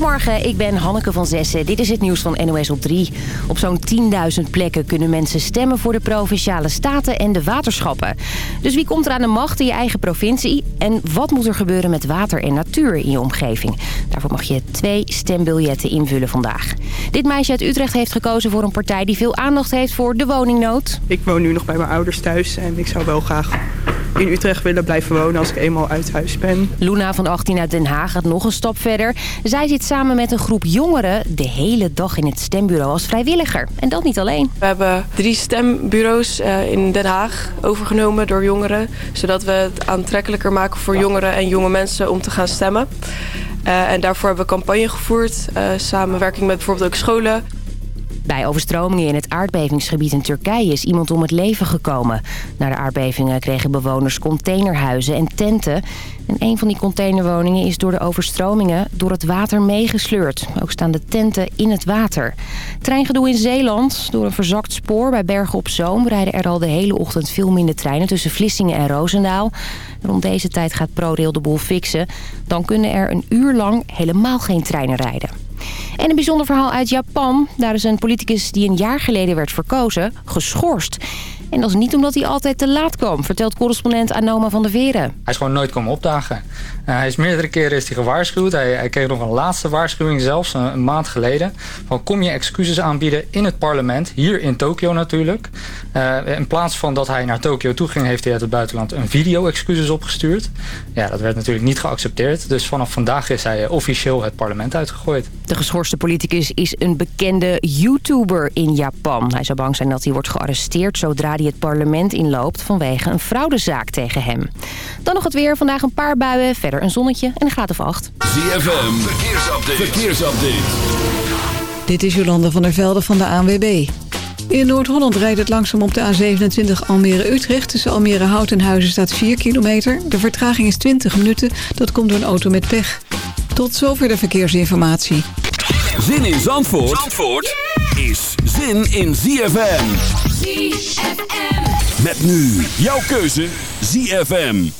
Goedemorgen, ik ben Hanneke van Zessen. Dit is het nieuws van NOS op 3. Op zo'n 10.000 plekken kunnen mensen stemmen voor de Provinciale Staten en de waterschappen. Dus wie komt er aan de macht in je eigen provincie? En wat moet er gebeuren met water en natuur in je omgeving? Daarvoor mag je twee stembiljetten invullen vandaag. Dit meisje uit Utrecht heeft gekozen voor een partij die veel aandacht heeft voor de woningnood. Ik woon nu nog bij mijn ouders thuis en ik zou wel graag in Utrecht willen blijven wonen als ik eenmaal uit huis ben. Luna van 18 uit Den Haag gaat nog een stap verder. Zij zit samen met een groep jongeren de hele dag in het stembureau als vrijwilliger. En dat niet alleen. We hebben drie stembureaus uh, in Den Haag overgenomen door jongeren. Zodat we het aantrekkelijker maken voor jongeren en jonge mensen om te gaan stemmen. Uh, en daarvoor hebben we campagne gevoerd. Uh, samenwerking met bijvoorbeeld ook scholen. Bij overstromingen in het aardbevingsgebied in Turkije is iemand om het leven gekomen. Na de aardbevingen kregen bewoners containerhuizen en tenten. En een van die containerwoningen is door de overstromingen door het water meegesleurd. Ook staan de tenten in het water. Treingedoe in Zeeland. Door een verzakt spoor bij Bergen op Zoom... rijden er al de hele ochtend veel minder treinen tussen Vlissingen en Roosendaal. Rond deze tijd gaat ProRail de boel fixen. Dan kunnen er een uur lang helemaal geen treinen rijden. En een bijzonder verhaal uit Japan. Daar is een politicus die een jaar geleden werd verkozen, geschorst. En dat is niet omdat hij altijd te laat kwam, vertelt correspondent Anoma van der Veren. Hij is gewoon nooit komen opdagen. Uh, hij is meerdere keren is hij gewaarschuwd. Hij, hij kreeg nog een laatste waarschuwing zelfs, een, maand geleden. Van kom je excuses aanbieden in het parlement, hier in Tokio natuurlijk. Uh, in plaats van dat hij naar Tokio toe ging, heeft hij uit het buitenland een video-excuses opgestuurd. Ja, dat werd natuurlijk niet geaccepteerd. Dus vanaf vandaag is hij officieel het parlement uitgegooid. De geschorste politicus is een bekende YouTuber in Japan. Hij zou bang zijn dat hij wordt gearresteerd zodra hij het parlement inloopt vanwege een fraudezaak tegen hem. Dan nog het weer. Vandaag een paar buien, verder een zonnetje en een graad of acht. ZFM, verkeersupdate. verkeersupdate. Dit is Jolande van der Velde van de ANWB. In Noord-Holland rijdt het langzaam op de A27 Almere-Utrecht. Tussen Almere Hout en Huizen staat 4 kilometer. De vertraging is 20 minuten. Dat komt door een auto met pech. Tot zover de verkeersinformatie. Zin in Zandvoort, Zandvoort is zin in ZFM. ZFM. Met nu jouw keuze ZFM.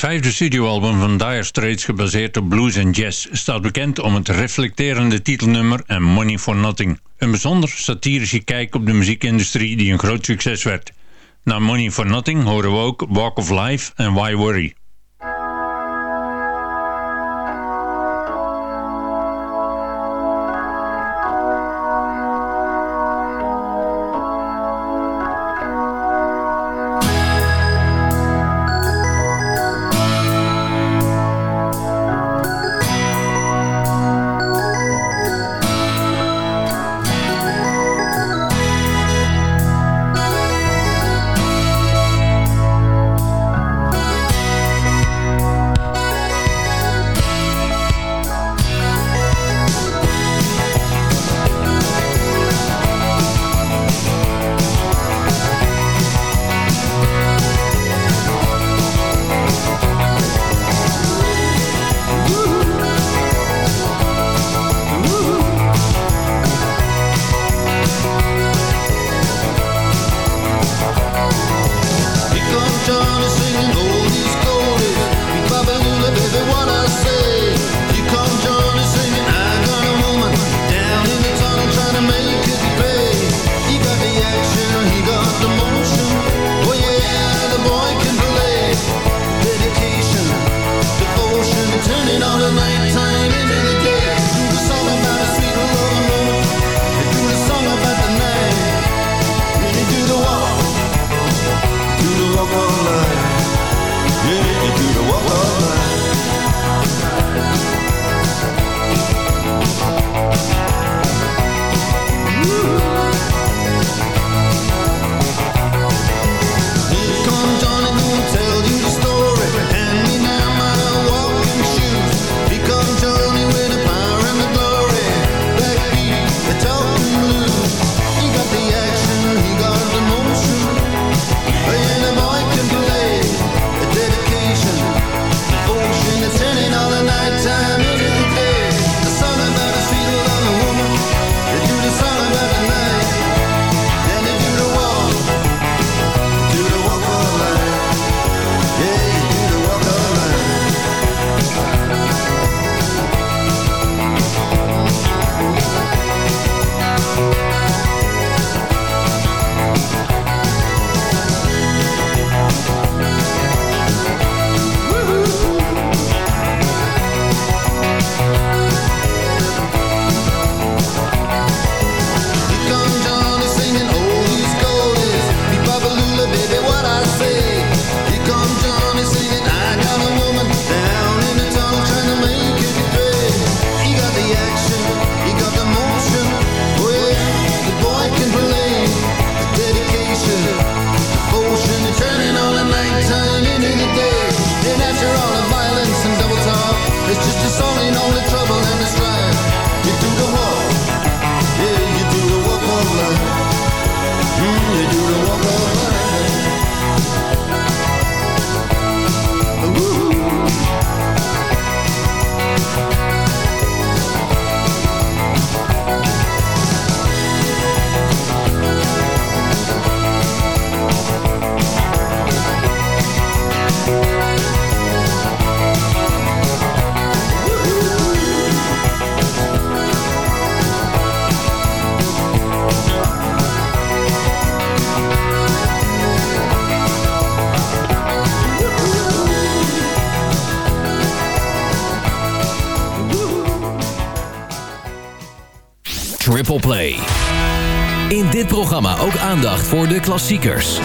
Vijfde studioalbum van Dire Straits, gebaseerd op blues en jazz, staat bekend om het reflecterende titelnummer en Money for Nothing. Een bijzonder satirische kijk op de muziekindustrie die een groot succes werd. Na Money for Nothing horen we ook Walk of Life en Why Worry. Play. In dit programma ook aandacht voor de klassiekers.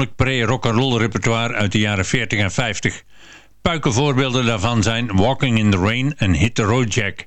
voornamelijk pre-rock'n'roll repertoire uit de jaren 40 en 50. Puikenvoorbeelden daarvan zijn Walking in the Rain en Hit the Road Jack.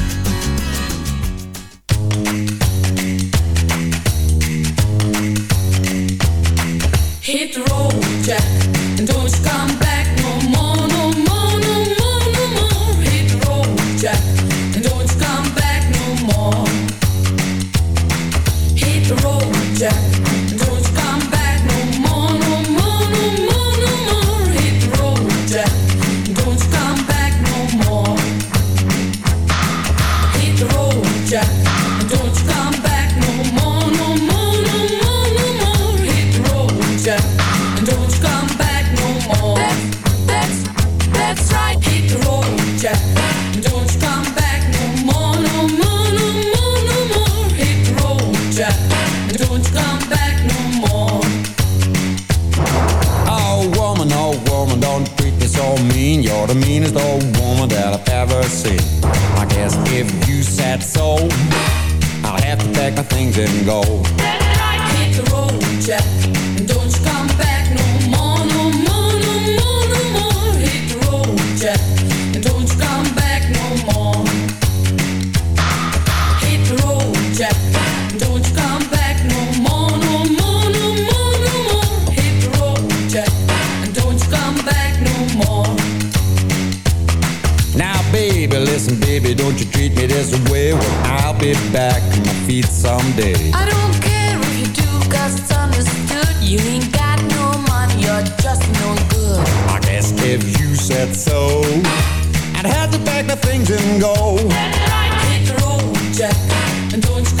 don't you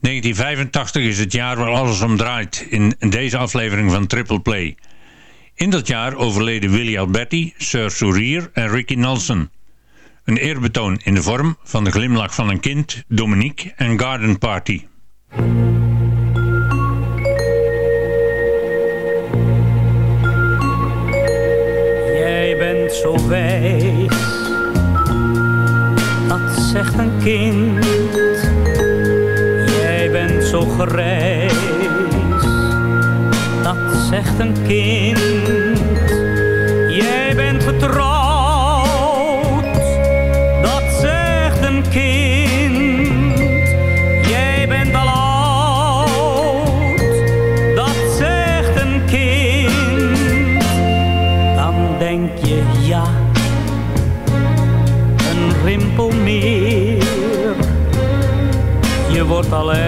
1985 is het jaar waar alles om draait in deze aflevering van Triple Play. In dat jaar overleden Willy Alberti, Sir Sourier en Ricky Nelson. Een eerbetoon in de vorm van de glimlach van een kind, Dominique en Garden Party. Jij bent zo wij zegt een kind. Jij bent zo grijs. Dat zegt een kind. Je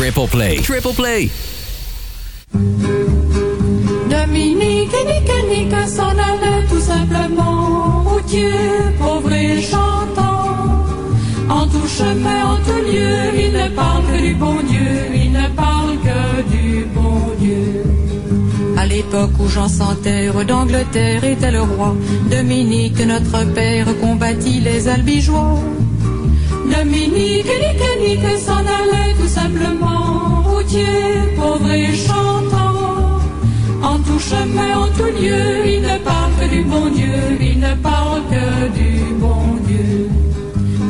Triple play, triple play. Dominique et Nick et Nick s'en allaient tout simplement routier, pauvre et chantant. En tout chemin, en tout lieu, il ne parle que du bon Dieu, il ne parle que du bon Dieu. À l'époque où Jean sans terre d'Angleterre était le roi, Dominique, notre père, combattit les albigeois. Dominique et Nick et Nick s'en allaient tout simplement pauvre et chantant. En tout chemin, en tout lieu, il ne parle que du bon Dieu, il ne parle que du bon Dieu.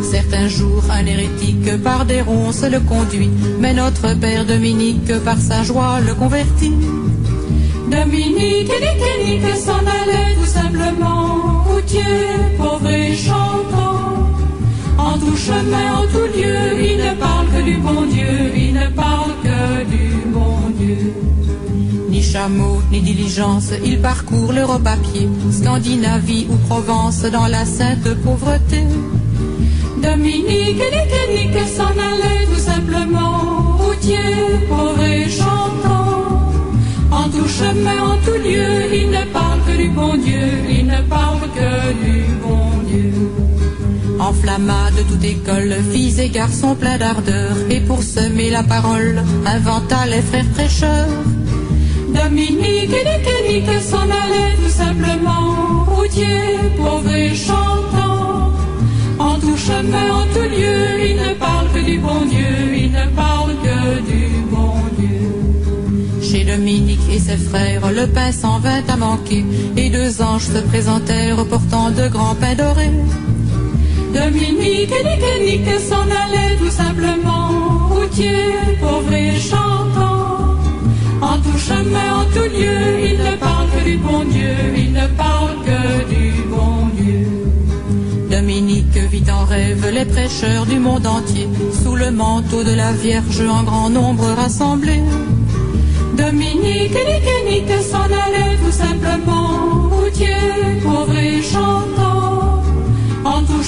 Certains jours, un hérétique par des ronces le conduit, mais notre père Dominique par sa joie le convertit. Dominique et Nick s'en allaient tout simplement routier, pauvre et chantant. Tout chemin, en tout lieu, il ne parle que du bon Dieu, il ne parle que du bon Dieu. Ni chameau, ni diligence, il parcourt l'Europe à pied, Scandinavie ou Provence dans la sainte pauvreté. Dominique Enflamma de toute école, filles et garçons pleins d'ardeur, et pour semer la parole, inventa les frères prêcheurs. Dominique et Nick s'en allaient tout simplement, routier, pauvre et chantant. En tout chemin, en tout lieu, il ne parle que du bon Dieu, il ne parle que du bon Dieu. Chez Dominique et ses frères, le pain s'en vint à manquer, et deux anges se présentèrent portant de grands pains dorés. Dominique et Nick s'en allaient tout simplement, routier, pauvre et chantant. En tout chemin, en tout lieu, il ne parle que du bon Dieu, il ne parle que du bon Dieu. Dominique vit en rêve les prêcheurs du monde entier, sous le manteau de la Vierge en grand nombre rassemblés. Dominique et et Nick s'en allaient tout simplement, routier, pauvre et chantant.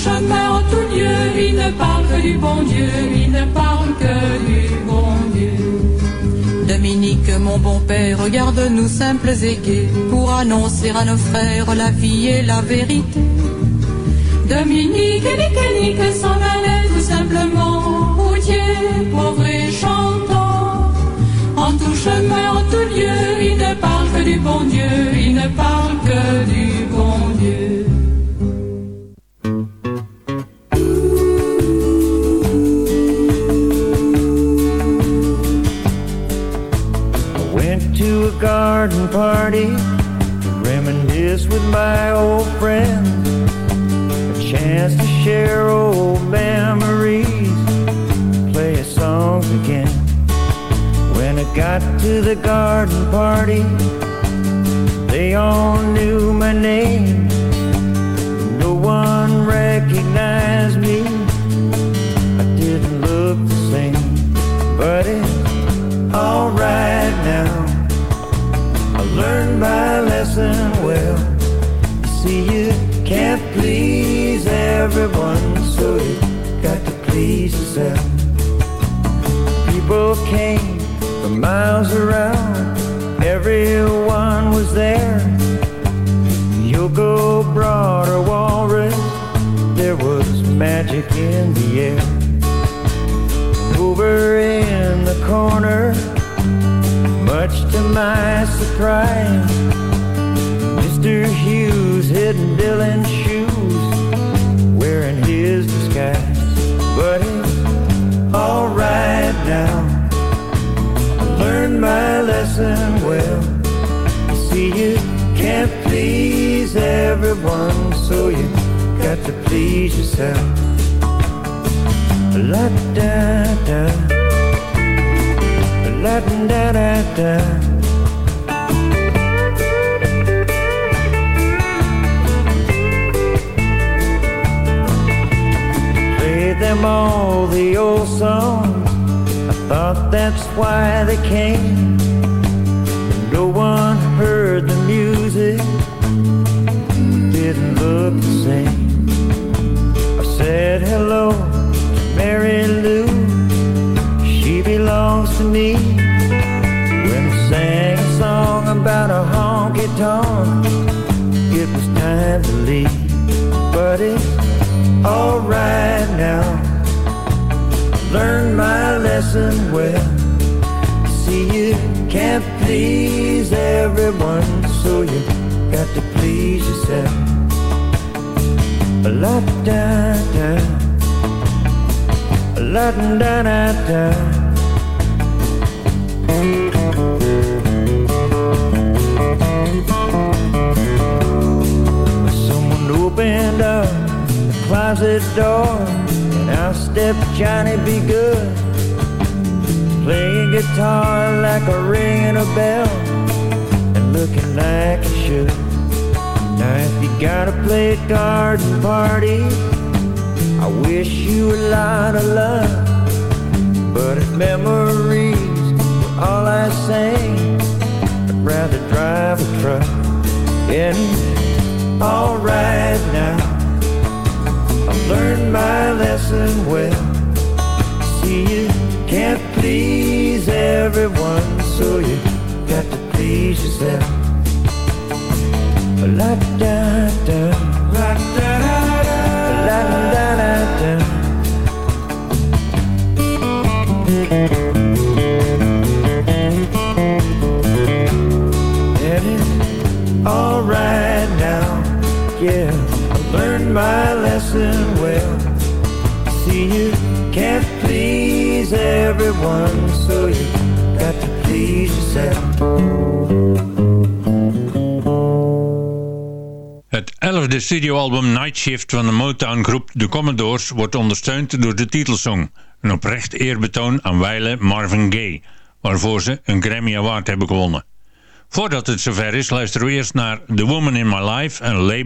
En tout chemin, en tout lieu, il ne parle que du bon Dieu, il ne parle que du bon Dieu. Dominique, mon bon père, regarde-nous simples et gais, pour annoncer à nos frères la vie et la vérité. Dominique, Nique, Nique, s'en allait tout simplement, routier, pauvre et chantant. En tout chemin, en tout lieu, il ne parle que du bon Dieu, il ne parle que du bon Dieu. Garden party to reminisce with my old friends. A chance to share old memories, play a song again. When I got to the garden party, they all knew my name. Everyone, so you got to please yourself. People came from miles around, everyone was there. Yoko brought a walrus, there was magic in the air. Over in the corner, much to my surprise, Mr. Hughes hidden Dylan's shoes, my lesson well. You see, you can't please everyone, so you got to please yourself. La da da, la da da da. Played them all the old songs. Thought that's why they came. No one heard the music. Didn't look the same. I said hello to Mary Lou. She belongs to me. When I sang a song about a honky tonk, it was time to leave. But it's alright now. Learned my lesson well. See, you can't please everyone, so you got to please yourself. La da da, la da da da. Someone opened up the closet door, and out stepped Johnny Be Good, playing guitar like a ring ringing a bell, and looking like he should. Now if you gotta play a garden party, I wish you a lot of luck. But if memories were all I sang, I'd rather drive a truck. And alright now. I've learned my lesson well. See, you please everyone, so you got to please yourself. La da da, la da da da, la da da da. And it's alright now, yeah. I learned my lesson well. Everyone, so you got to please yourself. Het elfde studioalbum Night Shift van de Motown-groep The Commodores wordt ondersteund door de titelsong. Een oprecht eerbetoon aan wijle Marvin Gaye, waarvoor ze een Grammy Award hebben gewonnen. Voordat het zover is, luisteren we eerst naar The Woman in My Life en Lay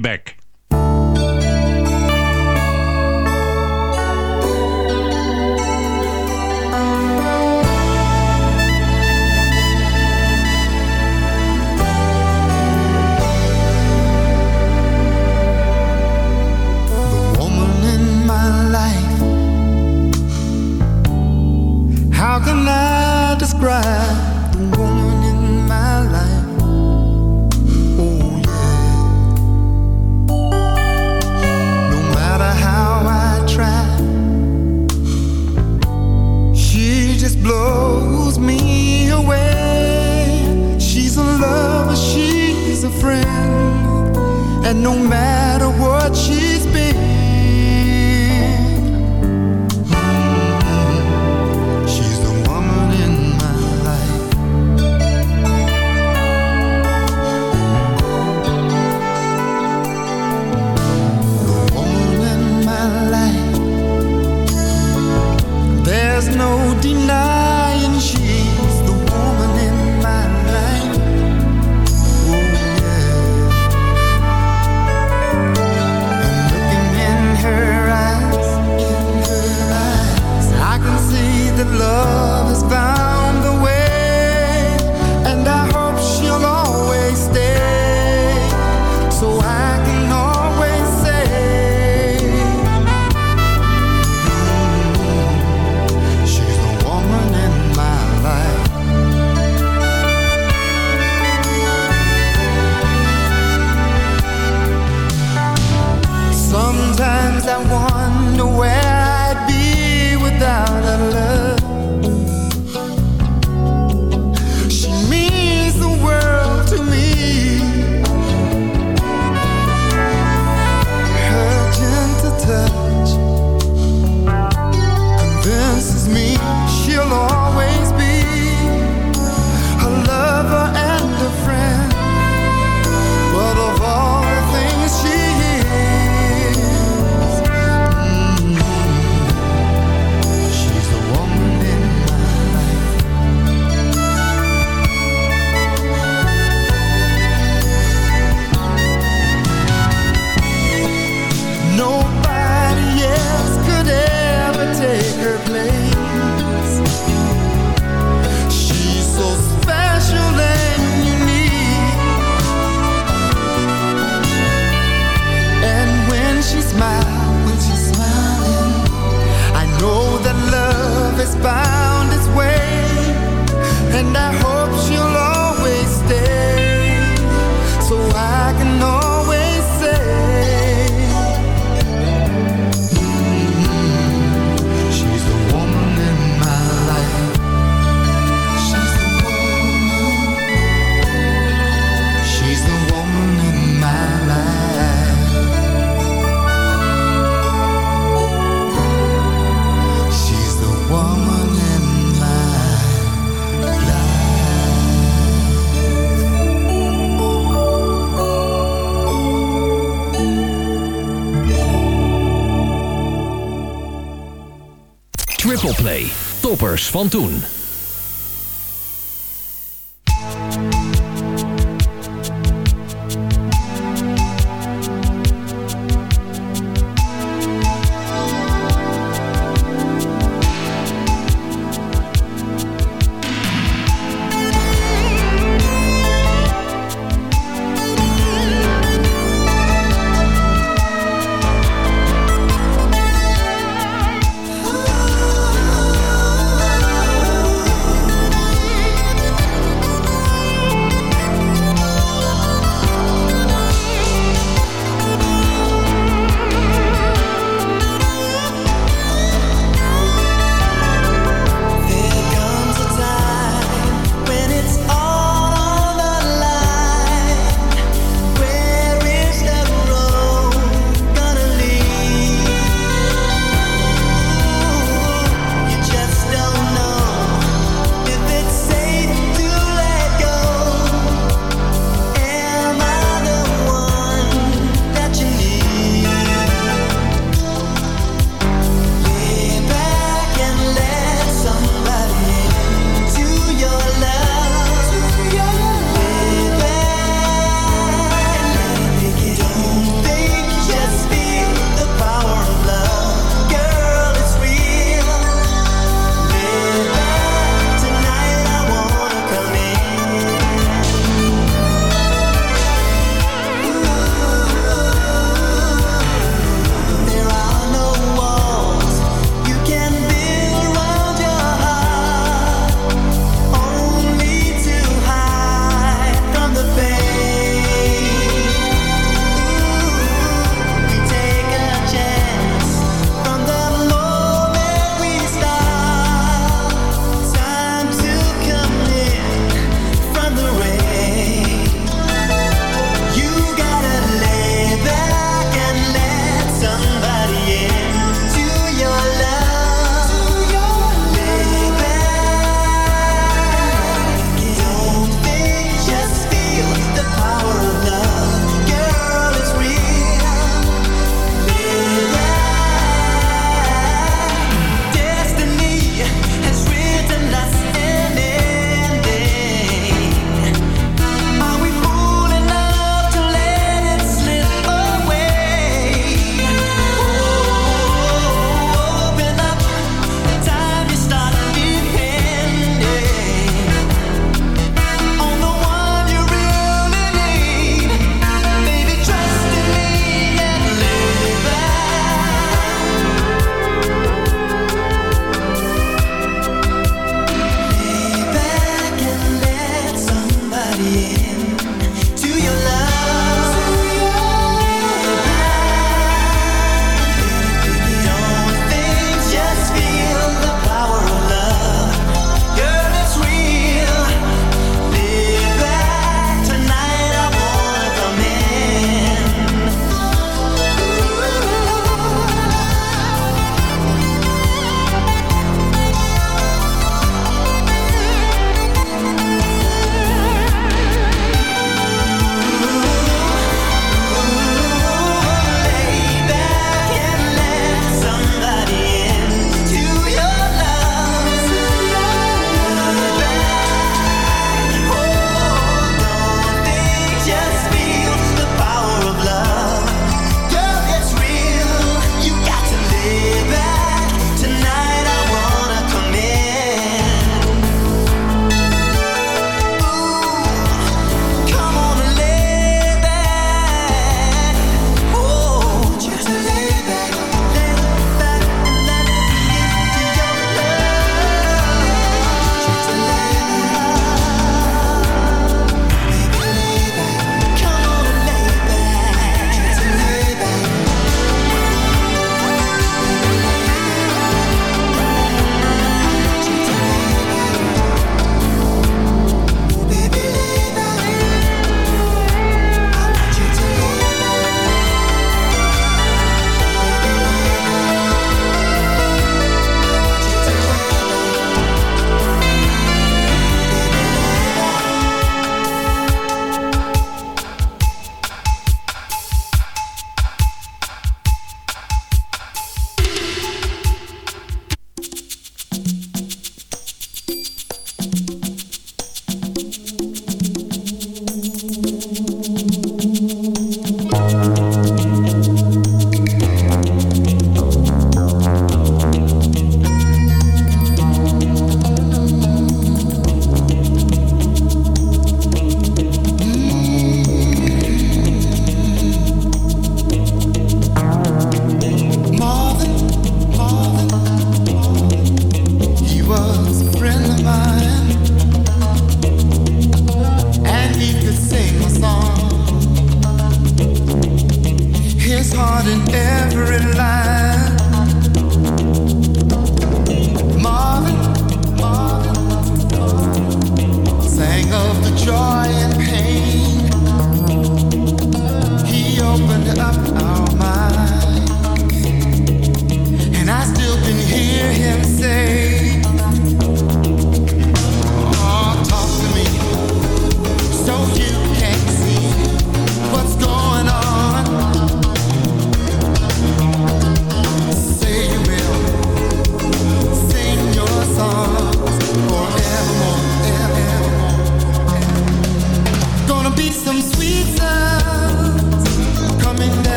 Play. Toppers van toen.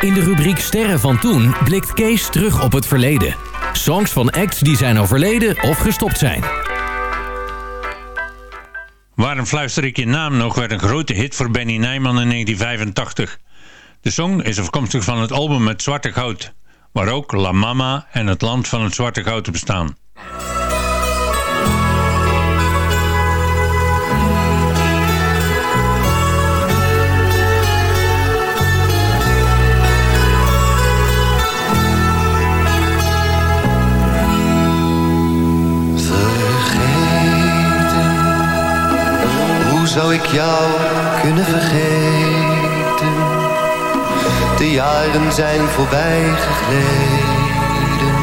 In de rubriek Sterren van Toen blikt Kees terug op het verleden. Songs van acts die zijn overleden of gestopt zijn. Waarom fluister ik je naam nog werd een grote hit voor Benny Nijman in 1985. De song is afkomstig van het album met Zwarte Goud, waar ook La Mama en het Land van het Zwarte Goud op. zou ik jou kunnen vergeten? De jaren zijn voorbij gegleden,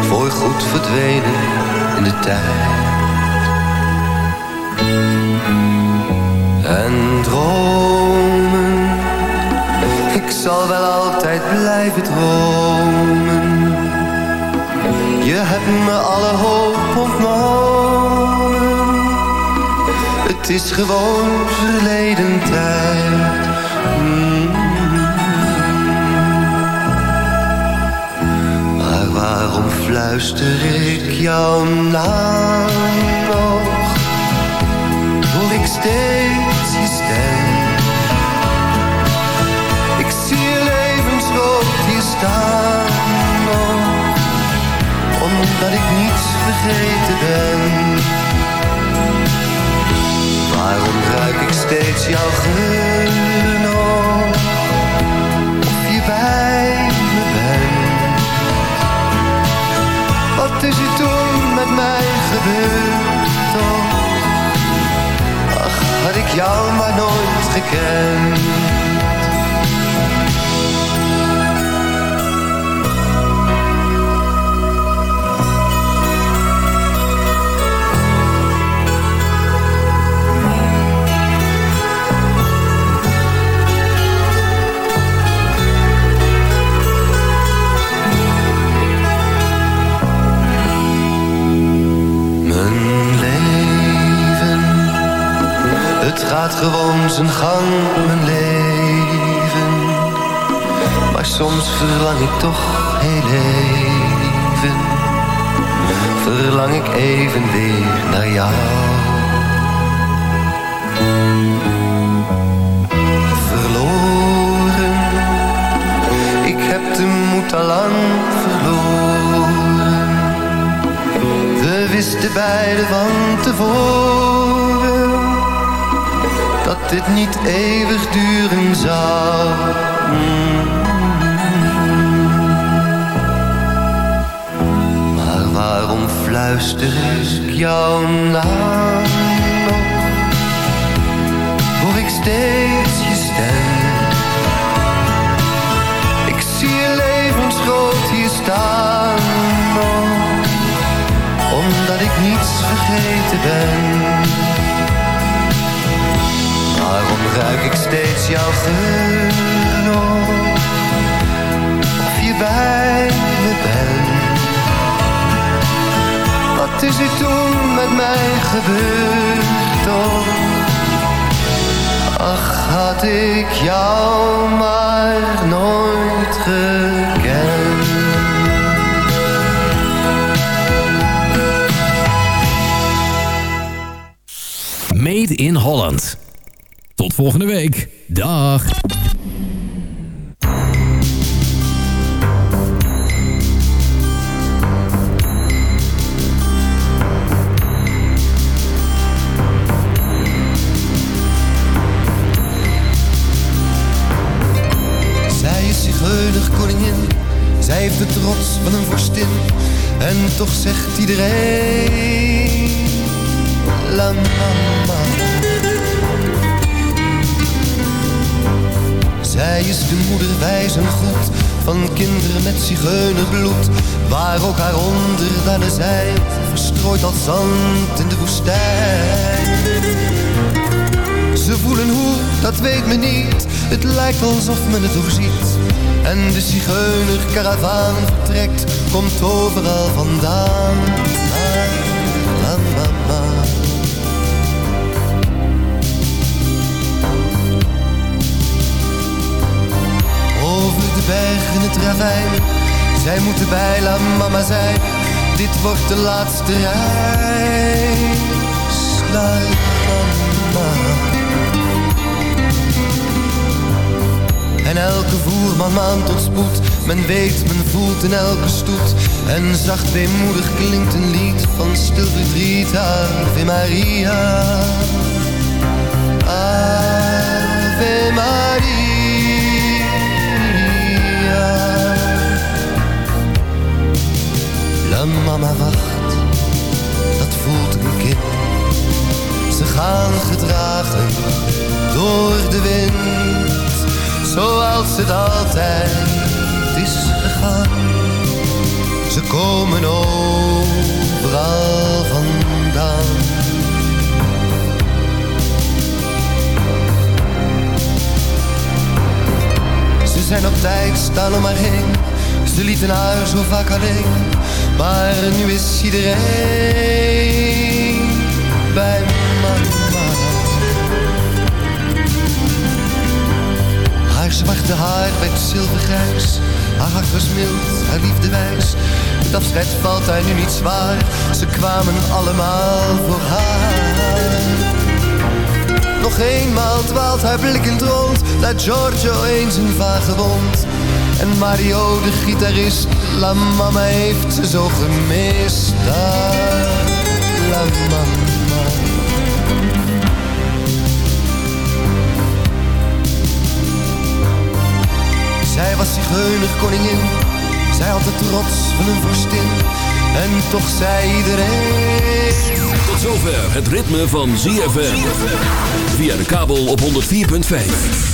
voorgoed verdwenen in de tijd. En dromen, ik zal wel altijd blijven dromen. Je hebt me alle hoop ontnomen. Het is gewoon verleden tijd. Mm. Maar waarom fluister ik jouw naam nog? Hoor ik steeds je stem? Ik zie je levensrood hier staan nog omdat ik niets vergeten ben. Waarom ruik ik steeds jouw geur nog? Of je bij me bent? Wat is er toen met mij gebeurd toch? Ach, had ik jou maar nooit gekend. Gaat gewoon zijn gang, mijn leven. Maar soms verlang ik toch heel even, verlang ik even weer naar jou. Verloren, ik heb de moed al lang verloren. We wisten beiden van tevoren dit niet eeuwig duren zou. Maar waarom fluister ik jouw naam nog? Hoor ik steeds je stem? Ik zie je levensgroot hier staan omdat ik niets vergeten ben. Steeds jouw geur? Of je bij me bent? Wat is er toen met mij gebeurd toch? Ach, had ik jou maar nooit gekend. Made in Holland. Tot volgende week. Dag. Zij heeft de trots van een vorstin. En toch zegt iedereen, la. Zij is de moeder wijs en goed, van kinderen met zigeunerbloed. Waar ook haar onderdanen zijn, verstrooid als zand in de woestijn. Ze voelen hoe, dat weet men niet. Het lijkt alsof men het doorziet. En de zigeunerkaravaan vertrekt, komt overal vandaan. La, la, mama. Wij moeten bij La Mama zijn, dit wordt de laatste reis. La Mama. En elke voerman maand tot spoed, men weet, men voelt in elke stoet. En zacht weemoedig klinkt een lied van stil verdriet, Ave Maria. Mama wacht, dat voelt een kind. Ze gaan gedragen door de wind, zoals het altijd is gegaan. Ze komen overal vandaan. Ze zijn op tijd, staan om haar heen. Ze lieten haar zo vaak alleen. Maar nu is iedereen bij mama. Haar zwarte haar werd zilvergrijs. Haar hart was mild, haar liefde wijs. Het afscheid valt haar nu niet zwaar. Ze kwamen allemaal voor haar. Nog eenmaal dwaalt haar blikkend rond. Laat Giorgio eens een vagebond. En Mario, de gitarist, La Mama heeft ze zo gemist. La Mama. Zij was zigeuner koningin, zij had de trots van een vorstin. En toch zei iedereen... Tot zover het ritme van ZFM. Via de kabel op 104.5.